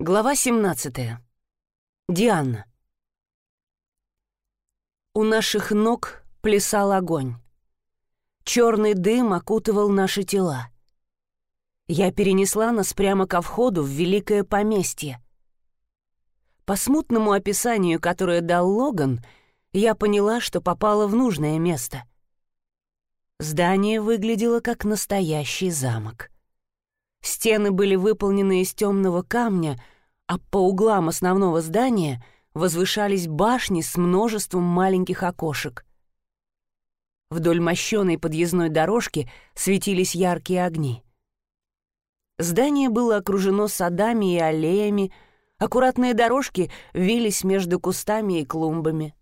Глава 17. Диана. У наших ног плясал огонь. Черный дым окутывал наши тела. Я перенесла нас прямо ко входу в великое поместье. По смутному описанию, которое дал Логан, я поняла, что попала в нужное место. Здание выглядело как настоящий замок — Стены были выполнены из темного камня, а по углам основного здания возвышались башни с множеством маленьких окошек. Вдоль мощеной подъездной дорожки светились яркие огни. Здание было окружено садами и аллеями, аккуратные дорожки вились между кустами и клумбами.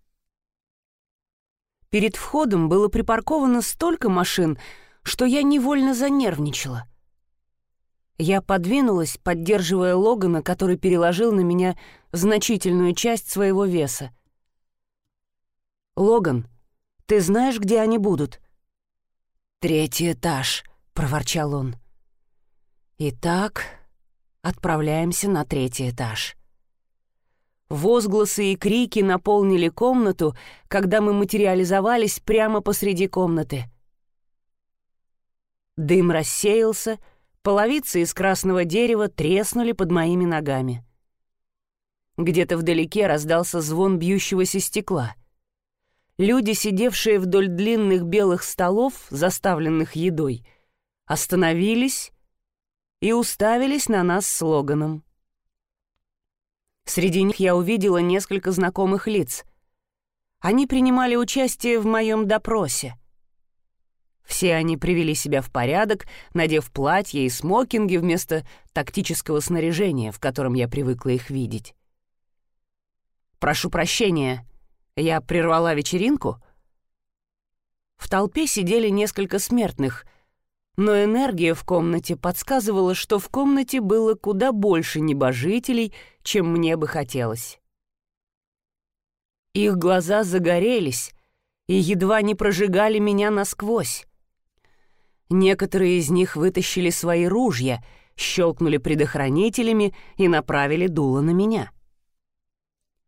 Перед входом было припарковано столько машин, что я невольно занервничала — я подвинулась, поддерживая Логана, который переложил на меня значительную часть своего веса. «Логан, ты знаешь, где они будут?» «Третий этаж», — проворчал он. «Итак, отправляемся на третий этаж». Возгласы и крики наполнили комнату, когда мы материализовались прямо посреди комнаты. Дым рассеялся, — Половицы из красного дерева треснули под моими ногами. Где-то вдалеке раздался звон бьющегося стекла. Люди, сидевшие вдоль длинных белых столов, заставленных едой, остановились и уставились на нас с Логаном. Среди них я увидела несколько знакомых лиц. Они принимали участие в моем допросе — все они привели себя в порядок, надев платья и смокинги вместо тактического снаряжения, в котором я привыкла их видеть. «Прошу прощения, я прервала вечеринку?» В толпе сидели несколько смертных, но энергия в комнате подсказывала, что в комнате было куда больше небожителей, чем мне бы хотелось. Их глаза загорелись и едва не прожигали меня насквозь. Некоторые из них вытащили свои ружья, щелкнули предохранителями и направили дуло на меня.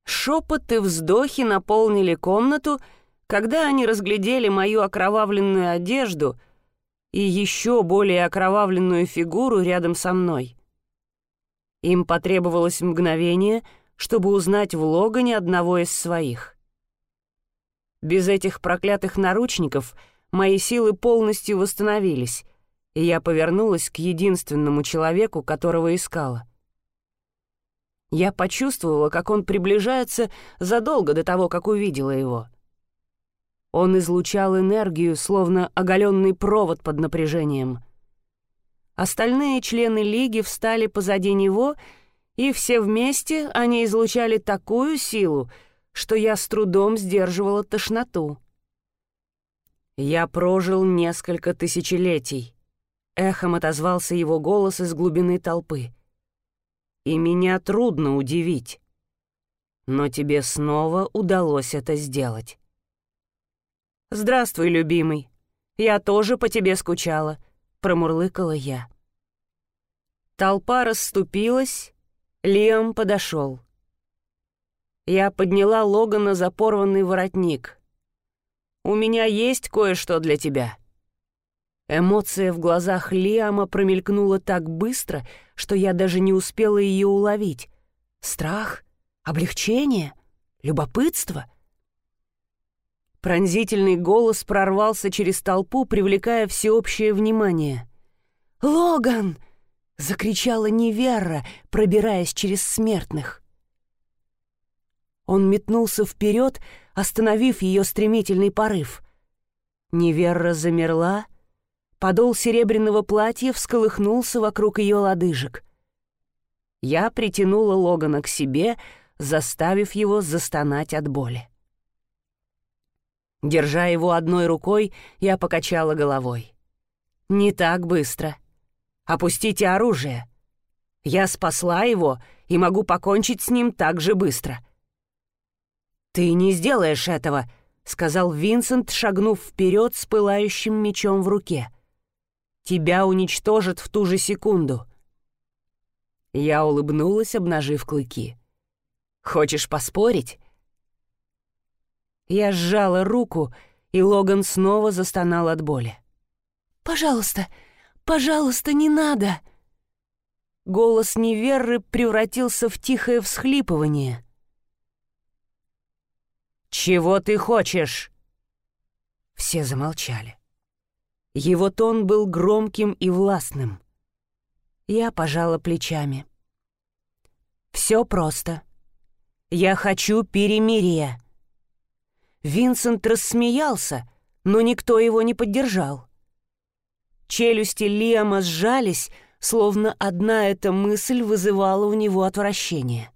Шепот и вздохи наполнили комнату, когда они разглядели мою окровавленную одежду и еще более окровавленную фигуру рядом со мной. Им потребовалось мгновение, чтобы узнать в Логане одного из своих. Без этих проклятых наручников — мои силы полностью восстановились, и я повернулась к единственному человеку, которого искала. Я почувствовала, как он приближается задолго до того, как увидела его. Он излучал энергию, словно оголенный провод под напряжением. Остальные члены Лиги встали позади него, и все вместе они излучали такую силу, что я с трудом сдерживала тошноту. «Я прожил несколько тысячелетий», — эхом отозвался его голос из глубины толпы. «И меня трудно удивить. Но тебе снова удалось это сделать». «Здравствуй, любимый. Я тоже по тебе скучала», — промурлыкала я. Толпа расступилась, Лиам подошел. Я подняла Логана за порванный воротник — у меня есть кое-что для тебя». Эмоция в глазах Лиама промелькнула так быстро, что я даже не успела ее уловить. Страх? Облегчение? Любопытство? Пронзительный голос прорвался через толпу, привлекая всеобщее внимание. «Логан!» — закричала Неверра, пробираясь через смертных. Он метнулся вперед, остановив ее стремительный порыв. Неверра замерла, подол серебряного платья всколыхнулся вокруг ее лодыжек. Я притянула Логана к себе, заставив его застонать от боли. Держа его одной рукой, я покачала головой. «Не так быстро. Опустите оружие. Я спасла его и могу покончить с ним так же быстро. «Ты не сделаешь этого», — сказал Винсент, шагнув вперед с пылающим мечом в руке. «Тебя уничтожат в ту же секунду». Я улыбнулась, обнажив клыки. «Хочешь поспорить?» Я сжала руку, и Логан снова застонал от боли. «Пожалуйста, пожалуйста, не надо!» Голос Неверры превратился в тихое всхлипывание. «Чего ты хочешь?» Все замолчали. Его тон был громким и властным. Я пожала плечами. «Все просто. Я хочу перемирия». Винсент рассмеялся, но никто его не поддержал. Челюсти Лиама сжались, словно одна эта мысль вызывала у него отвращение.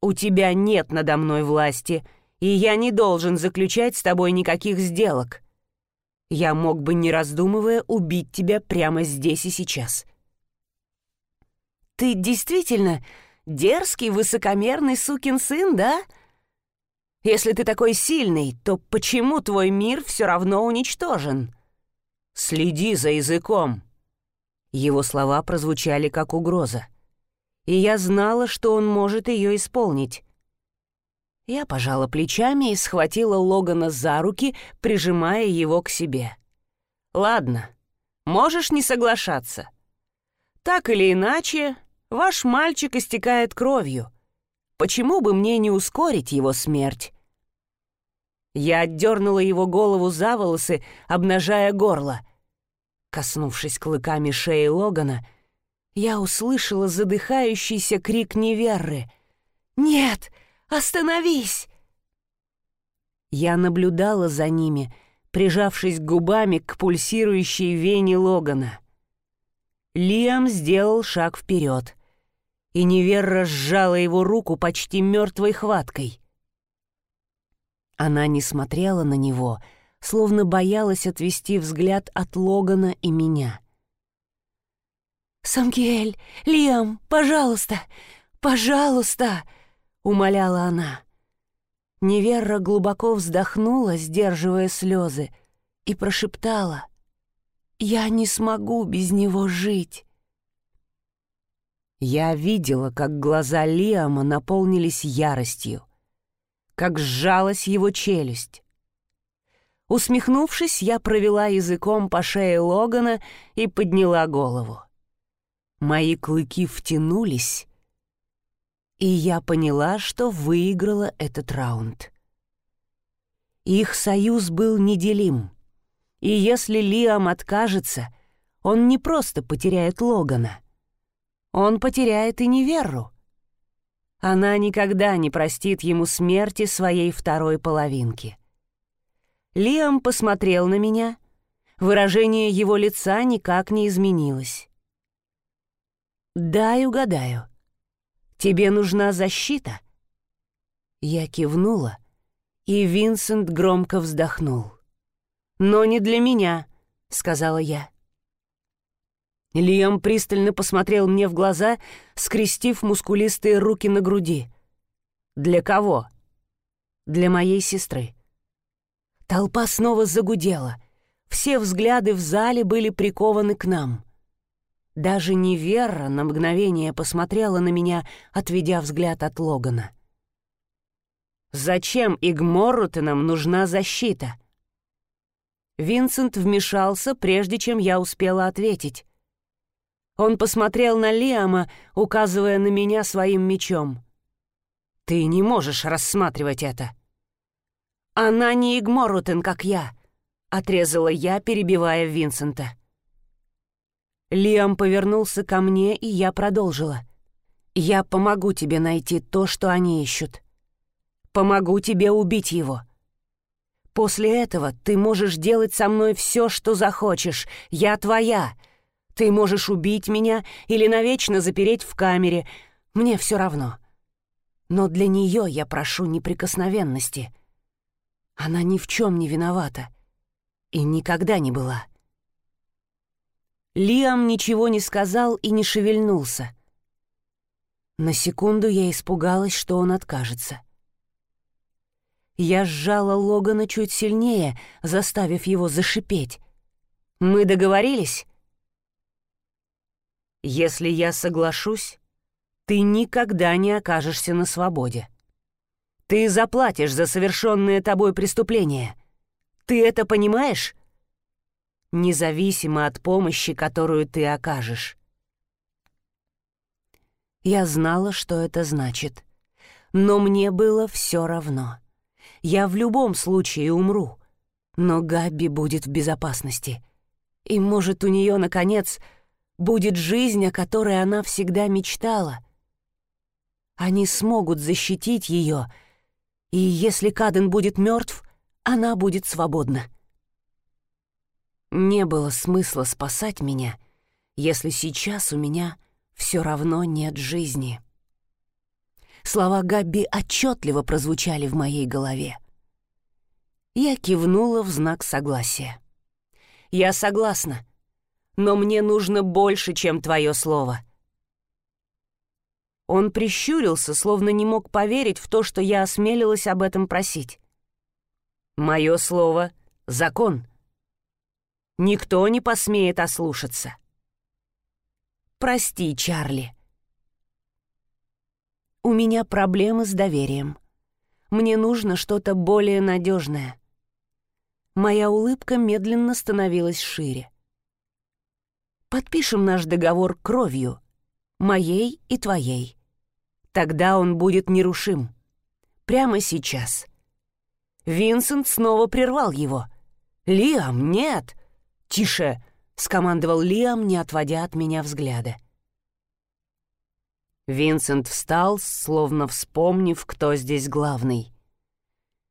«У тебя нет надо мной власти, и я не должен заключать с тобой никаких сделок. Я мог бы, не раздумывая, убить тебя прямо здесь и сейчас». «Ты действительно дерзкий, высокомерный сукин сын, да? Если ты такой сильный, то почему твой мир все равно уничтожен?» «Следи за языком!» Его слова прозвучали как угроза. И я знала, что он может ее исполнить. Я пожала плечами и схватила Логана за руки, прижимая его к себе. «Ладно, можешь не соглашаться. Так или иначе, ваш мальчик истекает кровью. Почему бы мне не ускорить его смерть?» Я отдернула его голову за волосы, обнажая горло. Коснувшись клыками шеи Логана, я услышала задыхающийся крик Неверры. «Нет, остановись!» Я наблюдала за ними, прижавшись губами к пульсирующей вене Логана. Лиам сделал шаг вперед, и Неверра сжала его руку почти мертвой хваткой. Она не смотрела на него — словно боялась отвести взгляд от Логана и меня. «Самкиэль, Лиам, пожалуйста, пожалуйста!» — умоляла она. Неверра глубоко вздохнула, сдерживая слезы, и прошептала. «Я не смогу без него жить». Я видела, как глаза Лиама наполнились яростью, как сжалась его челюсть. Усмехнувшись, я провела языком по шее Логана и подняла голову. Мои клыки втянулись, и я поняла, что выиграла этот раунд. Их союз был неделим, и если Лиам откажется, он не просто потеряет Логана. Он потеряет и Неверу. Она никогда не простит ему смерти своей второй половинки. Лиам посмотрел на меня. Выражение его лица никак не изменилось. «Дай угадаю. Тебе нужна защита?» Я кивнула, и Винсент громко вздохнул. «Но не для меня», — сказала я. Лиам пристально посмотрел мне в глаза, скрестив мускулистые руки на груди. «Для кого?» «Для моей сестры». Толпа снова загудела. Все взгляды в зале были прикованы к нам. Даже Невера на мгновение посмотрела на меня, отведя взгляд от Логана. «Зачем Игморрутенам нужна защита?» Винсент вмешался, прежде чем я успела ответить. Он посмотрел на Лиама, указывая на меня своим мечом. «Ты не можешь рассматривать это!» «Она не Игморутен, как я», — отрезала я, перебивая Винсента. Лиам повернулся ко мне, и я продолжила. «Я помогу тебе найти то, что они ищут. Помогу тебе убить его. После этого ты можешь делать со мной все, что захочешь. Я твоя. Ты можешь убить меня или навечно запереть в камере. Мне все равно. Но для нее я прошу неприкосновенности». Она ни в чем не виновата. И никогда не была. Лиам ничего не сказал и не шевельнулся. На секунду я испугалась, что он откажется. Я сжала Логана чуть сильнее, заставив его зашипеть. «Мы договорились?» Если я соглашусь, ты никогда не окажешься на свободе. Ты заплатишь за совершенное тобой преступление. Ты это понимаешь? Независимо от помощи, которую ты окажешь. Я знала, что это значит. Но мне было все равно. Я в любом случае умру. Но Габби будет в безопасности. И, может, у нее, наконец, будет жизнь, о которой она всегда мечтала. Они смогут защитить ее, и если Каден будет мертв, она будет свободна. Не было смысла спасать меня, если сейчас у меня все равно нет жизни. Слова Габби отчетливо прозвучали в моей голове. Я кивнула в знак согласия. «Я согласна но мне нужно больше, чем твое слово». Он прищурился, словно не мог поверить в то, что я осмелилась об этом просить. «Мое слово — закон. Никто не посмеет ослушаться». «Прости, Чарли. У меня проблемы с доверием. Мне нужно что-то более надежное». Моя улыбка медленно становилась шире. Подпишем наш договор кровью, моей и твоей. Тогда он будет нерушим. Прямо сейчас. Винсент снова прервал его. «Лиам, нет!» «Тише!» — скомандовал Лиам, не отводя от меня взгляда. Винсент встал, словно вспомнив, кто здесь главный.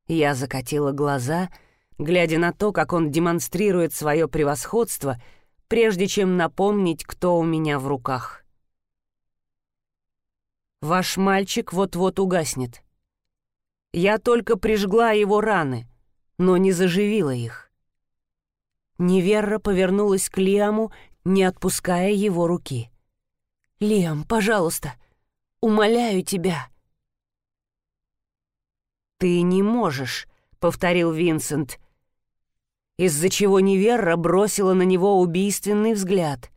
Я закатила глаза, глядя на то, как он демонстрирует свое превосходство — прежде чем напомнить, кто у меня в руках. Ваш мальчик вот-вот угаснет. Я только прижгла его раны, но не заживила их. Неверра повернулась к Лиаму, не отпуская его руки. «Лиам, пожалуйста, умоляю тебя». «Ты не можешь», — повторил Винсент, из-за чего Неверра бросила на него убийственный взгляд.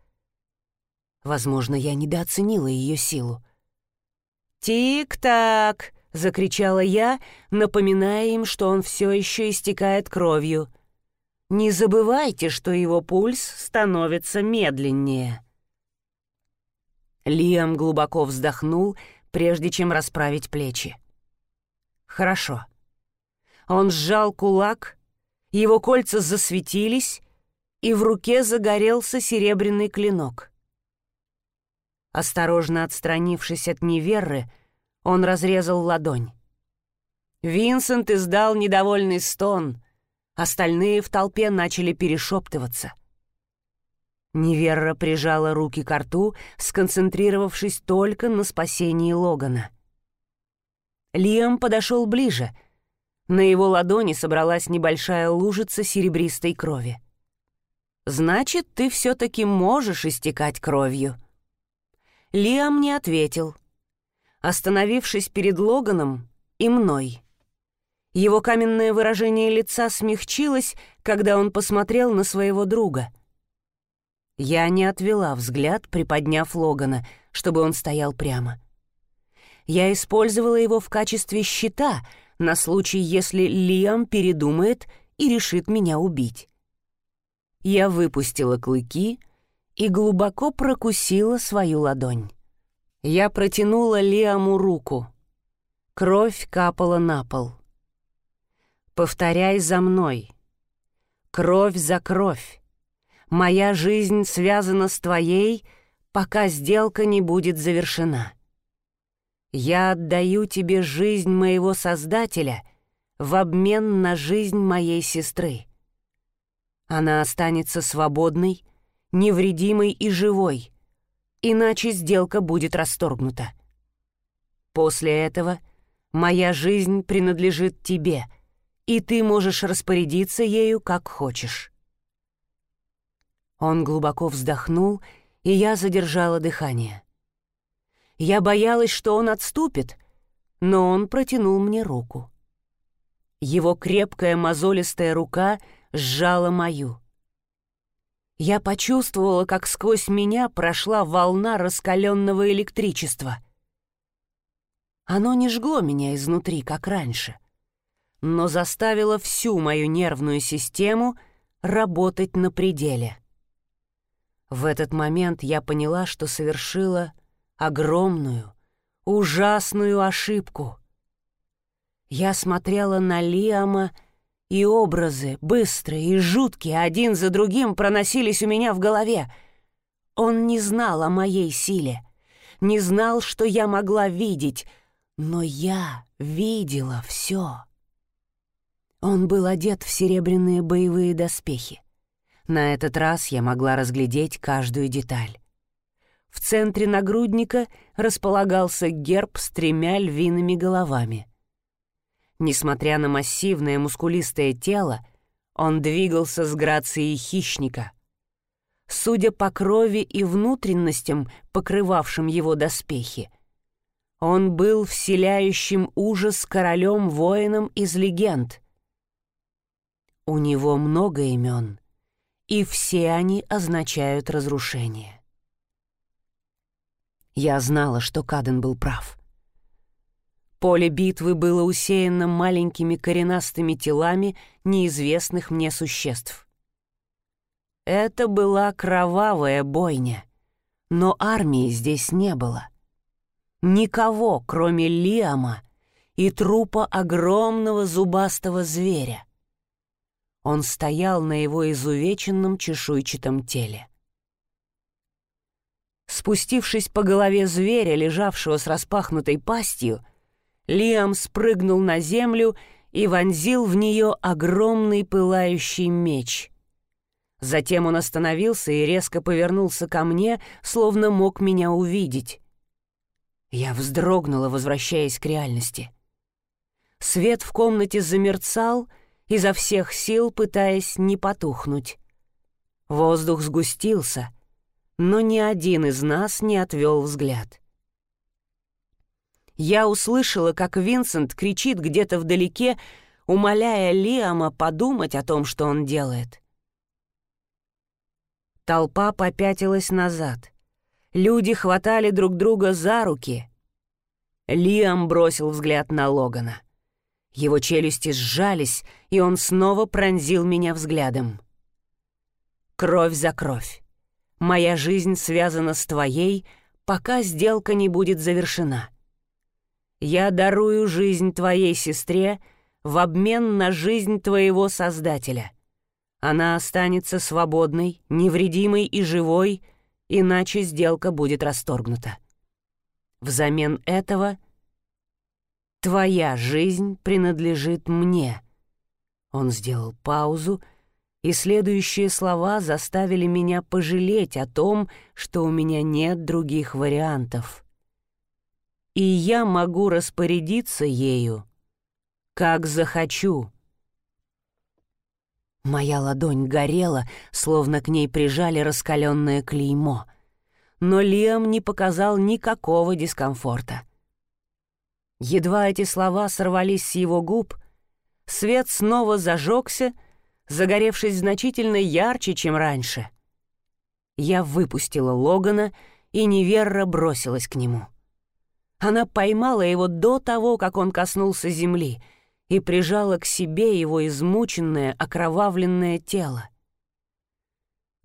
Возможно, я недооценила ее силу. «Тик-так!» — закричала я, напоминая им, что он все еще истекает кровью. «Не забывайте, что его пульс становится медленнее». Лиам глубоко вздохнул, прежде чем расправить плечи. «Хорошо». Он сжал кулак, его кольца засветились, и в руке загорелся серебряный клинок. Осторожно отстранившись от неверы, он разрезал ладонь. Винсент издал недовольный стон, остальные в толпе начали перешептываться. Неверра прижала руки к рту, сконцентрировавшись только на спасении Логана. Лиам подошел ближе — на его ладони собралась небольшая лужица серебристой крови. «Значит, ты все-таки можешь истекать кровью». Лиам не ответил, остановившись перед Логаном и мной. Его каменное выражение лица смягчилось, когда он посмотрел на своего друга. Я не отвела взгляд, приподняв Логана, чтобы он стоял прямо. Я использовала его в качестве щита — на случай, если Лиам передумает и решит меня убить. Я выпустила клыки и глубоко прокусила свою ладонь. Я протянула Лиаму руку. Кровь капала на пол. «Повторяй за мной. Кровь за кровь. Моя жизнь связана с твоей, пока сделка не будет завершена». Я отдаю тебе жизнь моего Создателя в обмен на жизнь моей сестры. Она останется свободной, невредимой и живой, иначе сделка будет расторгнута. После этого моя жизнь принадлежит тебе, и ты можешь распорядиться ею как хочешь. Он глубоко вздохнул, и я задержала дыхание. Я боялась, что он отступит, но он протянул мне руку. Его крепкая мозолистая рука сжала мою. Я почувствовала, как сквозь меня прошла волна раскаленного электричества. Оно не жгло меня изнутри, как раньше, но заставило всю мою нервную систему работать на пределе. В этот момент я поняла, что совершила огромную, ужасную ошибку. Я смотрела на Лиама, и образы, быстрые и жуткие, один за другим проносились у меня в голове. Он не знал о моей силе, не знал, что я могла видеть, но я видела все. Он был одет в серебряные боевые доспехи. На этот раз я могла разглядеть каждую деталь. В центре нагрудника располагался герб с тремя львиными головами. Несмотря на массивное мускулистое тело, он двигался с грацией хищника. Судя по крови и внутренностям, покрывавшим его доспехи, он был вселяющим ужас королем-воином из легенд. У него много имен — и все они означают разрушение. Я знала, что Каден был прав. Поле битвы было усеяно маленькими коренастыми телами неизвестных мне существ. Это была кровавая бойня, но армии здесь не было. Никого, кроме Лиама и трупа огромного зубастого зверя. Он стоял на его изувеченном чешуйчатом теле. Спустившись по голове зверя, лежавшего с распахнутой пастью, Лиам спрыгнул на землю и вонзил в нее огромный пылающий меч. Затем он остановился и резко повернулся ко мне, словно мог меня увидеть. Я вздрогнула, возвращаясь к реальности. Свет в комнате замерцал, изо всех сил пытаясь не потухнуть. Воздух сгустился, но ни один из нас не отвел взгляд. Я услышала, как Винсент кричит где-то вдалеке, умоляя Лиама подумать о том, что он делает. Толпа попятилась назад. Люди хватали друг друга за руки. Лиам бросил взгляд на Логана. Его челюсти сжались, и он снова пронзил меня взглядом. Кровь за кровь. Моя жизнь связана с твоей, пока сделка не будет завершена. Я дарую жизнь твоей сестре в обмен на жизнь твоего Создателя. Она останется свободной, невредимой и живой, иначе сделка будет расторгнута. Взамен этого — Твоя жизнь принадлежит мне». Он сделал паузу, и следующие слова заставили меня пожалеть о том, что у меня нет других вариантов. И я могу распорядиться ею, как захочу. Моя ладонь горела, словно к ней прижали раскаленное клеймо. Но Лиам не показал никакого дискомфорта. Едва эти слова сорвались с его губ, свет снова зажегся, загоревшись значительно ярче, чем раньше. Я выпустила Логана, и Неверра бросилась к нему. Она поймала его до того, как он коснулся земли, и прижала к себе его измученное, окровавленное тело.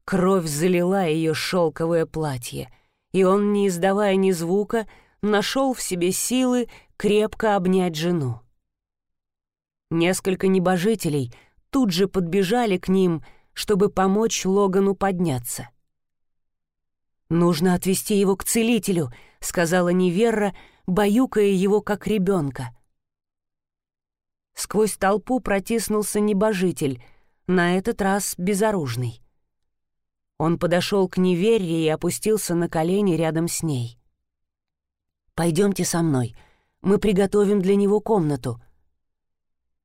Кровь залила ее шелковое платье, и он, не издавая ни звука, нашел в себе силы крепко обнять жену. Несколько небожителей тут же подбежали к ним, чтобы помочь Логану подняться. «Нужно отвезти его к целителю», — сказала Неверра, баюкая его как ребенка. Сквозь толпу протиснулся небожитель, на этот раз безоружный. Он подошел к Неверре и опустился на колени рядом с ней. «Пойдемте со мной», мы приготовим для него комнату».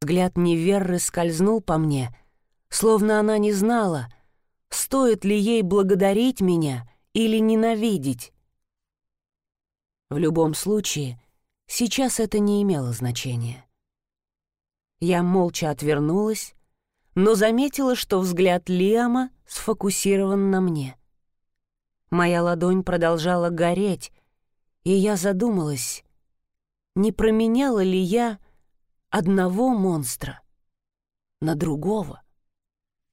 Взгляд Неверры скользнул по мне, словно она не знала, стоит ли ей благодарить меня или ненавидеть. В любом случае, сейчас это не имело значения. Я молча отвернулась, но заметила, что взгляд Лиама сфокусирован на мне. Моя ладонь продолжала гореть, и я задумалась, не променяла ли я одного монстра на другого.